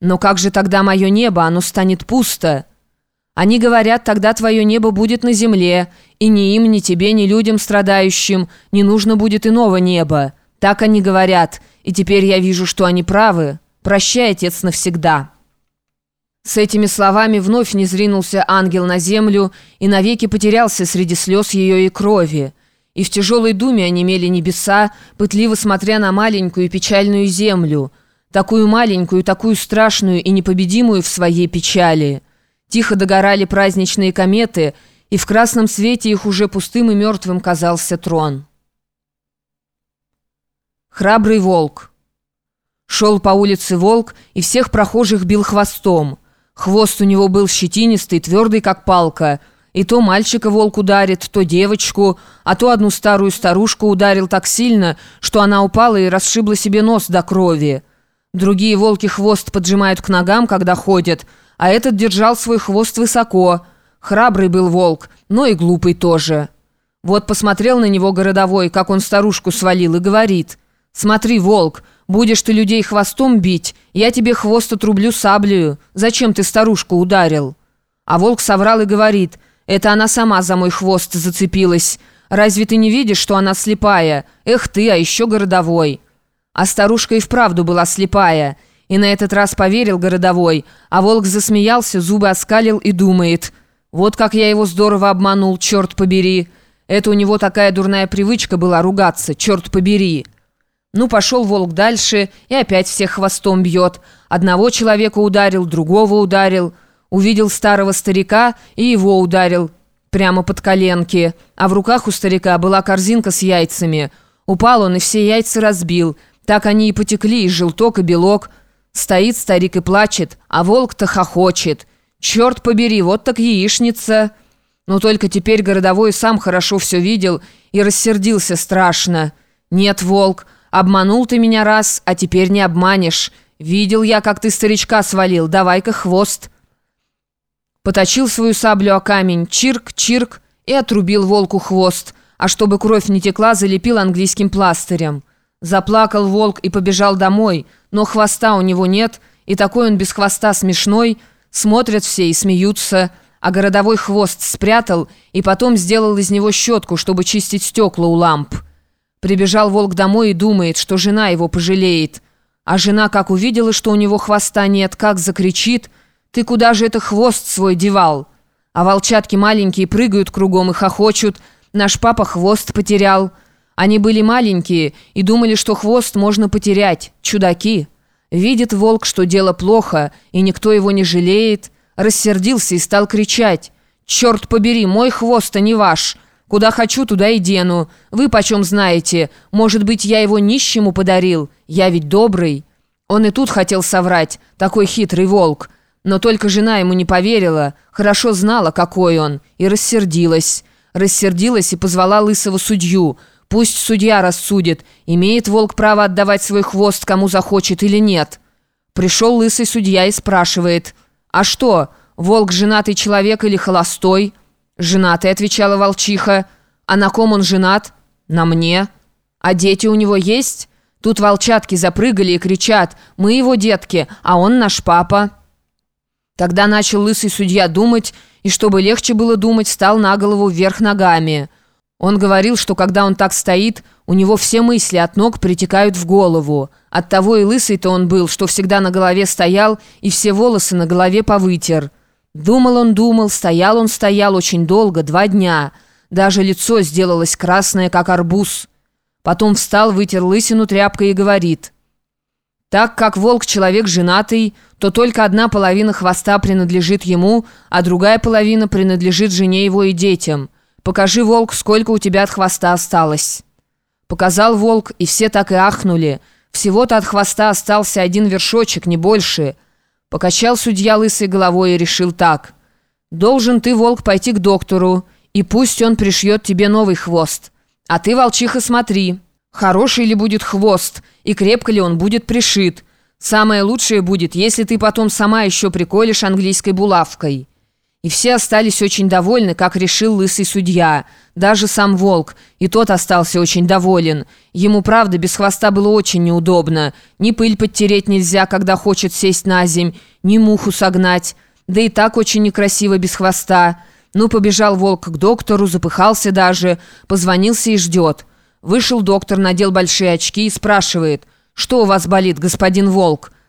Но как же тогда мое небо? Оно станет пусто. Они говорят, тогда твое небо будет на земле, и ни им, ни тебе, ни людям страдающим не нужно будет иного неба. Так они говорят, и теперь я вижу, что они правы. Прощай, отец, навсегда». С этими словами вновь не зринулся ангел на землю и навеки потерялся среди слез ее и крови. И в тяжелой думе онемели небеса, пытливо смотря на маленькую и печальную землю, такую маленькую, такую страшную и непобедимую в своей печали. Тихо догорали праздничные кометы, и в красном свете их уже пустым и мертвым казался трон. Храбрый волк. Шел по улице волк и всех прохожих бил хвостом. Хвост у него был щетинистый, твердый, как палка. И то мальчика волк ударит, то девочку, а то одну старую старушку ударил так сильно, что она упала и расшибла себе нос до крови. Другие волки хвост поджимают к ногам, когда ходят, а этот держал свой хвост высоко. Храбрый был волк, но и глупый тоже. Вот посмотрел на него городовой, как он старушку свалил, и говорит, «Смотри, волк, Будешь ты людей хвостом бить, я тебе хвост отрублю саблею. Зачем ты старушку ударил?» А волк соврал и говорит, «Это она сама за мой хвост зацепилась. Разве ты не видишь, что она слепая? Эх ты, а еще городовой!» А старушка и вправду была слепая. И на этот раз поверил городовой, а волк засмеялся, зубы оскалил и думает, «Вот как я его здорово обманул, черт побери!» Это у него такая дурная привычка была ругаться, черт побери!» Ну, пошел волк дальше и опять всех хвостом бьет. Одного человека ударил, другого ударил. Увидел старого старика и его ударил прямо под коленки. А в руках у старика была корзинка с яйцами. Упал он и все яйца разбил. Так они и потекли, и желток, и белок. Стоит старик и плачет, а волк-то хохочет. Черт побери, вот так яичница. Но только теперь городовой сам хорошо все видел и рассердился страшно. «Нет, волк». Обманул ты меня раз, а теперь не обманешь. Видел я, как ты старичка свалил. Давай-ка хвост». Поточил свою саблю о камень, чирк, чирк, и отрубил волку хвост, а чтобы кровь не текла, залепил английским пластырем. Заплакал волк и побежал домой, но хвоста у него нет, и такой он без хвоста смешной, смотрят все и смеются, а городовой хвост спрятал и потом сделал из него щетку, чтобы чистить стекла у ламп. Прибежал волк домой и думает, что жена его пожалеет. А жена, как увидела, что у него хвоста нет, как закричит, «Ты куда же это хвост свой девал?» А волчатки маленькие прыгают кругом и хохочут. «Наш папа хвост потерял». Они были маленькие и думали, что хвост можно потерять. Чудаки. Видит волк, что дело плохо, и никто его не жалеет. Рассердился и стал кричать. «Черт побери, мой хвост, а не ваш!» Куда хочу, туда и дену. Вы почем знаете? Может быть, я его нищему подарил? Я ведь добрый». Он и тут хотел соврать, такой хитрый волк. Но только жена ему не поверила, хорошо знала, какой он, и рассердилась. Рассердилась и позвала лысого судью. Пусть судья рассудит, имеет волк право отдавать свой хвост кому захочет или нет. Пришел лысый судья и спрашивает, «А что, волк женатый человек или холостой?» «Женатый», — отвечала волчиха. «А на ком он женат?» «На мне». «А дети у него есть?» Тут волчатки запрыгали и кричат «Мы его детки, а он наш папа». Тогда начал лысый судья думать, и чтобы легче было думать, стал на голову вверх ногами. Он говорил, что когда он так стоит, у него все мысли от ног притекают в голову. Оттого и лысый-то он был, что всегда на голове стоял и все волосы на голове повытер. Думал он, думал, стоял он, стоял очень долго, два дня. Даже лицо сделалось красное, как арбуз. Потом встал, вытер лысину тряпкой и говорит. «Так как волк человек женатый, то только одна половина хвоста принадлежит ему, а другая половина принадлежит жене его и детям. Покажи, волк, сколько у тебя от хвоста осталось». Показал волк, и все так и ахнули. Всего-то от хвоста остался один вершочек, не больше – Покачал судья лысой головой и решил так. «Должен ты, волк, пойти к доктору, и пусть он пришьет тебе новый хвост. А ты, волчиха, смотри, хороший ли будет хвост, и крепко ли он будет пришит. Самое лучшее будет, если ты потом сама еще приколешь английской булавкой». И все остались очень довольны, как решил лысый судья. Даже сам волк, и тот остался очень доволен. Ему, правда, без хвоста было очень неудобно. Ни пыль подтереть нельзя, когда хочет сесть на земь, ни муху согнать. Да и так очень некрасиво без хвоста. Ну, побежал волк к доктору, запыхался даже, позвонился и ждет. Вышел доктор, надел большие очки и спрашивает, «Что у вас болит, господин волк?»